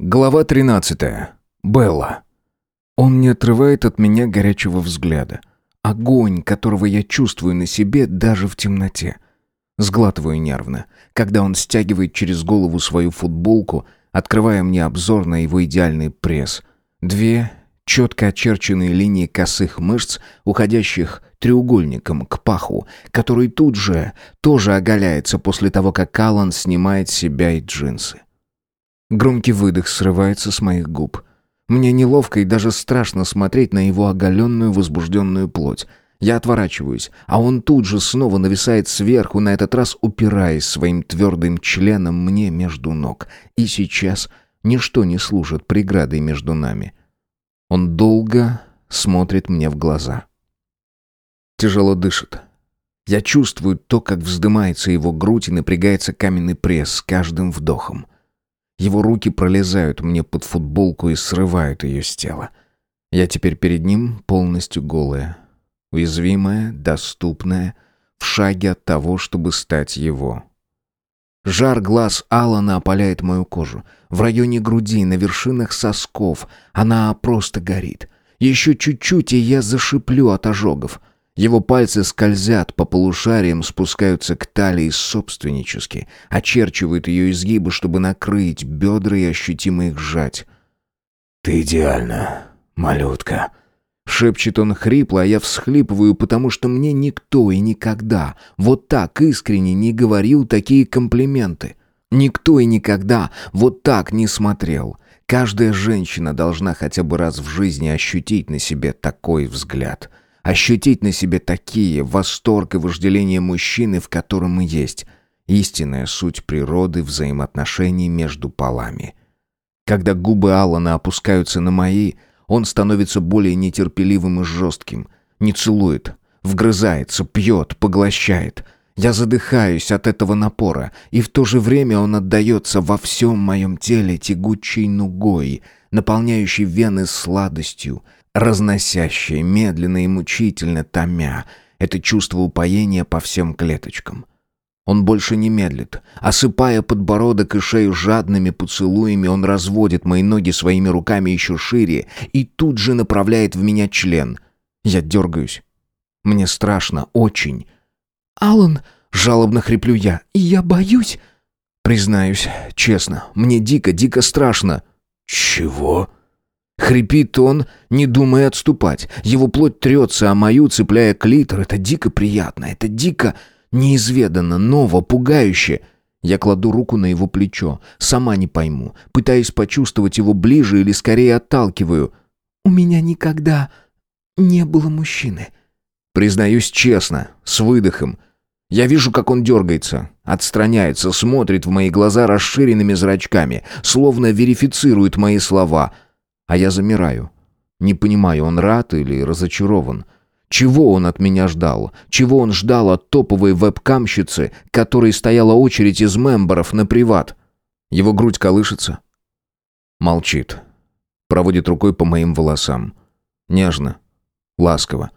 Глава 13. Белла. Он не отрывает от меня горячего взгляда. Огонь, которого я чувствую на себе даже в темноте. Сглатываю нервно, когда он стягивает через голову свою футболку, открывая мне обзор на его идеальный пресс. Две четко очерченные линии косых мышц, уходящих треугольником к паху, который тут же тоже оголяется после того, как Аллан снимает с себя и джинсы. Громкий выдох срывается с моих губ. Мне неловко и даже страшно смотреть на его оголенную возбужденную плоть. Я отворачиваюсь, а он тут же снова нависает сверху, на этот раз упираясь своим твердым членом мне между ног. И сейчас ничто не служит преградой между нами. Он долго смотрит мне в глаза. Тяжело дышит. Я чувствую то, как вздымается его грудь и напрягается каменный пресс с каждым вдохом. Его руки пролезают мне под футболку и срывают ее с тела. Я теперь перед ним полностью голая. Уязвимая, доступная, в шаге от того, чтобы стать его. Жар глаз Алана опаляет мою кожу. В районе груди, на вершинах сосков. Она просто горит. Еще чуть-чуть, и я зашиплю от ожогов. — его пальцы скользят по полушариям, спускаются к талии собственнически, очерчивают ее изгибы, чтобы накрыть бедра и ощутимо их сжать. «Ты идеальна, малютка», — шепчет он хрипло, а я всхлипываю, потому что мне никто и никогда вот так искренне не говорил такие комплименты. Никто и никогда вот так не смотрел. Каждая женщина должна хотя бы раз в жизни ощутить на себе такой взгляд — ощутить на себе такие восторг и вожделение мужчины, в котором мы есть, истинная суть природы взаимоотношений между полами. Когда губы Алана опускаются на мои, он становится более нетерпеливым и жестким, не целует, вгрызается, пьет, поглощает. Я задыхаюсь от этого напора, и в то же время он отдается во всем моем теле тягучей нугой, наполняющей вены сладостью, разносящее, медленно и мучительно томя, это чувство упоения по всем клеточкам. Он больше не медлит. Осыпая подбородок и шею жадными поцелуями, он разводит мои ноги своими руками еще шире и тут же направляет в меня член. Я дергаюсь. Мне страшно, очень. «Алан!» — жалобно хриплю я. «И я боюсь!» Признаюсь, честно, мне дико, дико страшно. «Чего?» Хрипит он, не думая отступать. Его плоть трется, а мою, цепляя клитор. Это дико приятно, это дико неизведанно, ново, пугающе. Я кладу руку на его плечо, сама не пойму, пытаясь почувствовать его ближе или скорее отталкиваю. «У меня никогда не было мужчины». Признаюсь честно, с выдохом. Я вижу, как он дергается, отстраняется, смотрит в мои глаза расширенными зрачками, словно верифицирует мои слова — а я замираю. Не понимаю, он рад или разочарован. Чего он от меня ждал? Чего он ждал от топовой вебкамщицы, которой стояла очередь из мемберов на приват? Его грудь колышется. Молчит. Проводит рукой по моим волосам. Нежно. Ласково.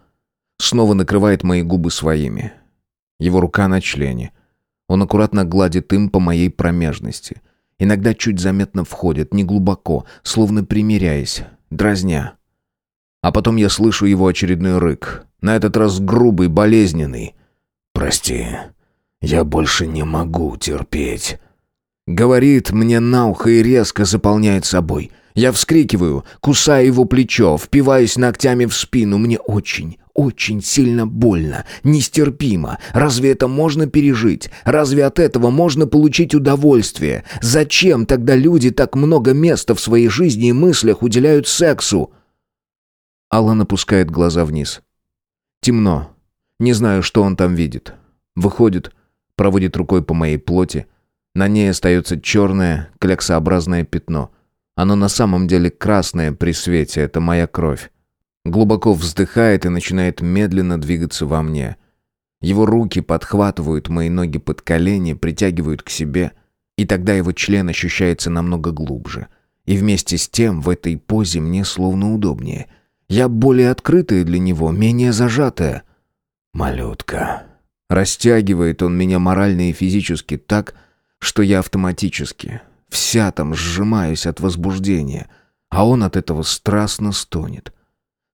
Снова накрывает мои губы своими. Его рука на члене. Он аккуратно гладит им по моей промежности. Иногда чуть заметно входит, неглубоко, словно примиряясь, дразня. А потом я слышу его очередной рык, на этот раз грубый, болезненный. «Прости, я больше не могу терпеть». Говорит мне на ухо и резко заполняет собой. Я вскрикиваю, кусаю его плечо, впиваюсь ногтями в спину. Мне очень, очень сильно больно, нестерпимо. Разве это можно пережить? Разве от этого можно получить удовольствие? Зачем тогда люди так много места в своей жизни и мыслях уделяют сексу? Алан опускает глаза вниз. Темно. Не знаю, что он там видит. Выходит, проводит рукой по моей плоти. На ней остается черное, кляксообразное пятно. Оно на самом деле красное при свете, это моя кровь. Глубоко вздыхает и начинает медленно двигаться во мне. Его руки подхватывают мои ноги под колени, притягивают к себе, и тогда его член ощущается намного глубже. И вместе с тем в этой позе мне словно удобнее. Я более открытая для него, менее зажатая. «Малютка». Растягивает он меня морально и физически так, что я автоматически, вся там сжимаюсь от возбуждения, а он от этого страстно стонет.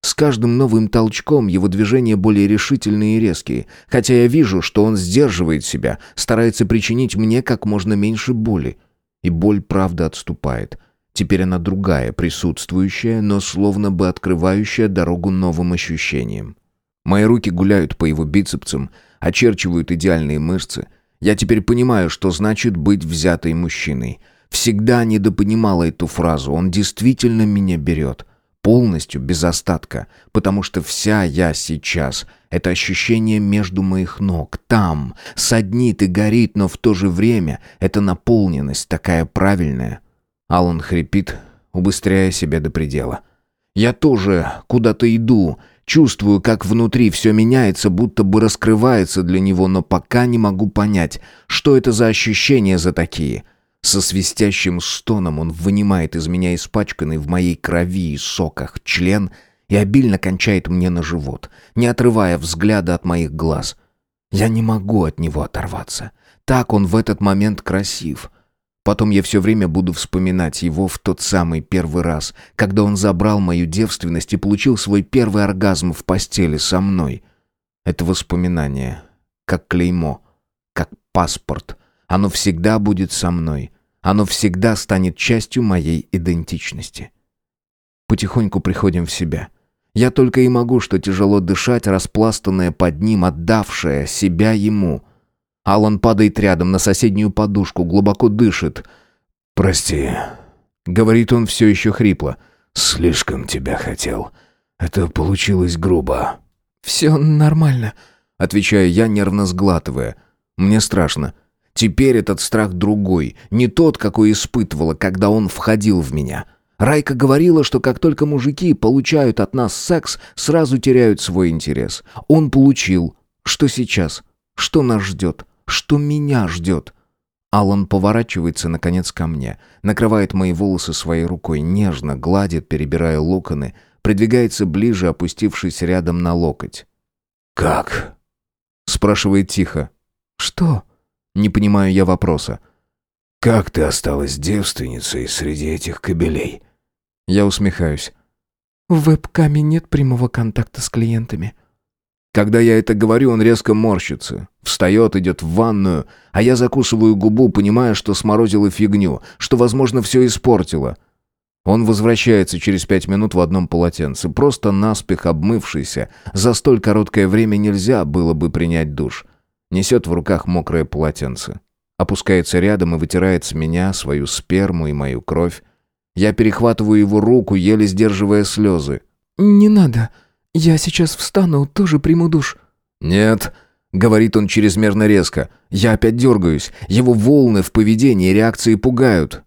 С каждым новым толчком его движения более решительные и резкие, хотя я вижу, что он сдерживает себя, старается причинить мне как можно меньше боли. И боль, правда, отступает. Теперь она другая, присутствующая, но словно бы открывающая дорогу новым ощущениям. Мои руки гуляют по его бицепсам, очерчивают идеальные мышцы. Я теперь понимаю, что значит быть взятой мужчиной. Всегда недопонимала эту фразу. Он действительно меня берет. Полностью, без остатка. Потому что вся я сейчас — это ощущение между моих ног. Там. Саднит и горит, но в то же время это наполненность такая правильная. Алан хрипит, убыстряя себя до предела. Я тоже куда-то иду, чувствую, как внутри все меняется, будто бы раскрывается для него, но пока не могу понять, что это за ощущения за такие. Со свистящим стоном он вынимает из меня испачканный в моей крови и соках член и обильно кончает мне на живот, не отрывая взгляда от моих глаз. Я не могу от него оторваться. Так он в этот момент красив. Потом я все время буду вспоминать его в тот самый первый раз, когда он забрал мою девственность и получил свой первый оргазм в постели со мной. Это воспоминание, как клеймо, как паспорт. Оно всегда будет со мной. Оно всегда станет частью моей идентичности. Потихоньку приходим в себя. Я только и могу, что тяжело дышать, распластанная под ним, отдавшая себя ему — Алан падает рядом на соседнюю подушку, глубоко дышит. «Прости», — говорит он все еще хрипло. «Слишком тебя хотел. Это получилось грубо». «Все нормально», — отвечаю я, нервно сглатывая. «Мне страшно. Теперь этот страх другой, не тот, какой испытывала, когда он входил в меня». Райка говорила, что как только мужики получают от нас секс, сразу теряют свой интерес. Он получил. Что сейчас? Что нас ждет? Что меня ждет? Алан поворачивается, наконец, ко мне, накрывает мои волосы своей рукой, нежно гладит, перебирая локоны, придвигается ближе, опустившись рядом на локоть. «Как?» — спрашивает тихо. «Что?» — не понимаю я вопроса. «Как ты осталась девственницей среди этих кобелей?» Я усмехаюсь. «В веб-каме нет прямого контакта с клиентами. Когда я это говорю, он резко морщится. Встает, идет в ванную, а я закусываю губу, понимая, что сморозила фигню, что, возможно, все испортило. Он возвращается через пять минут в одном полотенце, просто наспех обмывшийся. За столь короткое время нельзя было бы принять душ. Несет в руках мокрое полотенце. Опускается рядом и вытирает с меня свою сперму и мою кровь. Я перехватываю его руку, еле сдерживая слезы. «Не надо», «Я сейчас встану, тоже приму душ». «Нет», — говорит он чрезмерно резко. «Я опять дергаюсь. Его волны в поведении и реакции пугают».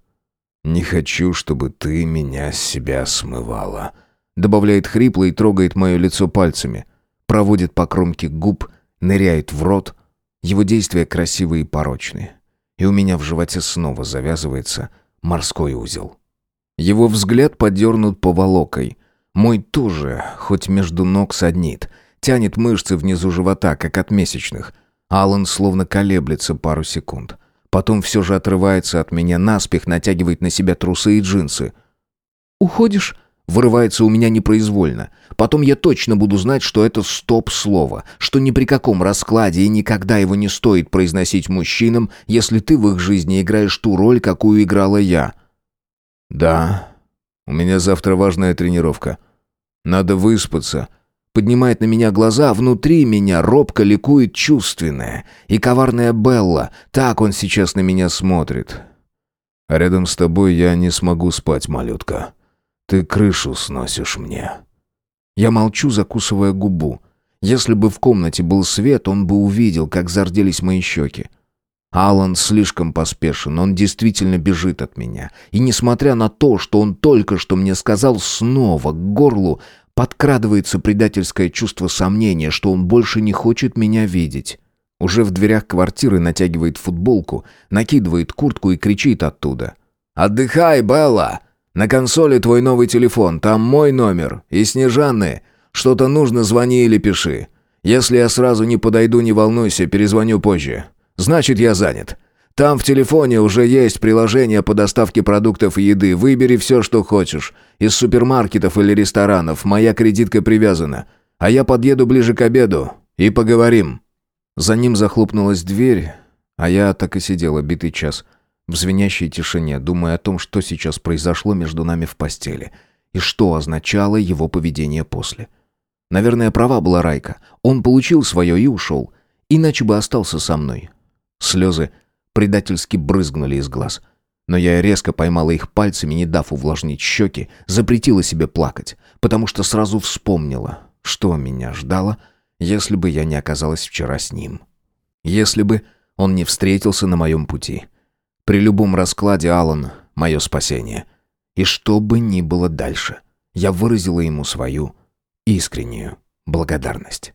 «Не хочу, чтобы ты меня с себя смывала», — добавляет хрипло и трогает мое лицо пальцами. Проводит по кромке губ, ныряет в рот. Его действия красивые и порочные. И у меня в животе снова завязывается морской узел. Его взгляд подернут поволокой — мой тоже, хоть между ног саднит. Тянет мышцы внизу живота, как от месячных. Алан словно колеблется пару секунд. Потом все же отрывается от меня, наспех натягивает на себя трусы и джинсы. «Уходишь?» Вырывается у меня непроизвольно. Потом я точно буду знать, что это стоп-слово, что ни при каком раскладе и никогда его не стоит произносить мужчинам, если ты в их жизни играешь ту роль, какую играла я. «Да, у меня завтра важная тренировка. Надо выспаться. Поднимает на меня глаза, внутри меня робко ликует чувственная и коварная Белла. Так он сейчас на меня смотрит. А рядом с тобой я не смогу спать, малютка. Ты крышу сносишь мне. Я молчу, закусывая губу. Если бы в комнате был свет, он бы увидел, как зарделись мои щеки. Алан слишком поспешен, он действительно бежит от меня. И несмотря на то, что он только что мне сказал, снова к горлу подкрадывается предательское чувство сомнения, что он больше не хочет меня видеть. Уже в дверях квартиры натягивает футболку, накидывает куртку и кричит оттуда. «Отдыхай, Белла! На консоли твой новый телефон, там мой номер и Снежанны. Что-то нужно, звони или пиши. Если я сразу не подойду, не волнуйся, перезвоню позже. Значит, я занят. Там в телефоне уже есть приложение по доставке продуктов и еды. Выбери все, что хочешь. Из супермаркетов или ресторанов. Моя кредитка привязана. А я подъеду ближе к обеду. И поговорим». За ним захлопнулась дверь, а я так и сидела битый час в звенящей тишине, думая о том, что сейчас произошло между нами в постели и что означало его поведение после. Наверное, права была Райка. Он получил свое и ушел. Иначе бы остался со мной. Слезы предательски брызгнули из глаз. Но я резко поймала их пальцами, не дав увлажнить щеки, запретила себе плакать, потому что сразу вспомнила, что меня ждало, если бы я не оказалась вчера с ним. Если бы он не встретился на моем пути. При любом раскладе Алан — мое спасение. И что бы ни было дальше, я выразила ему свою искреннюю благодарность.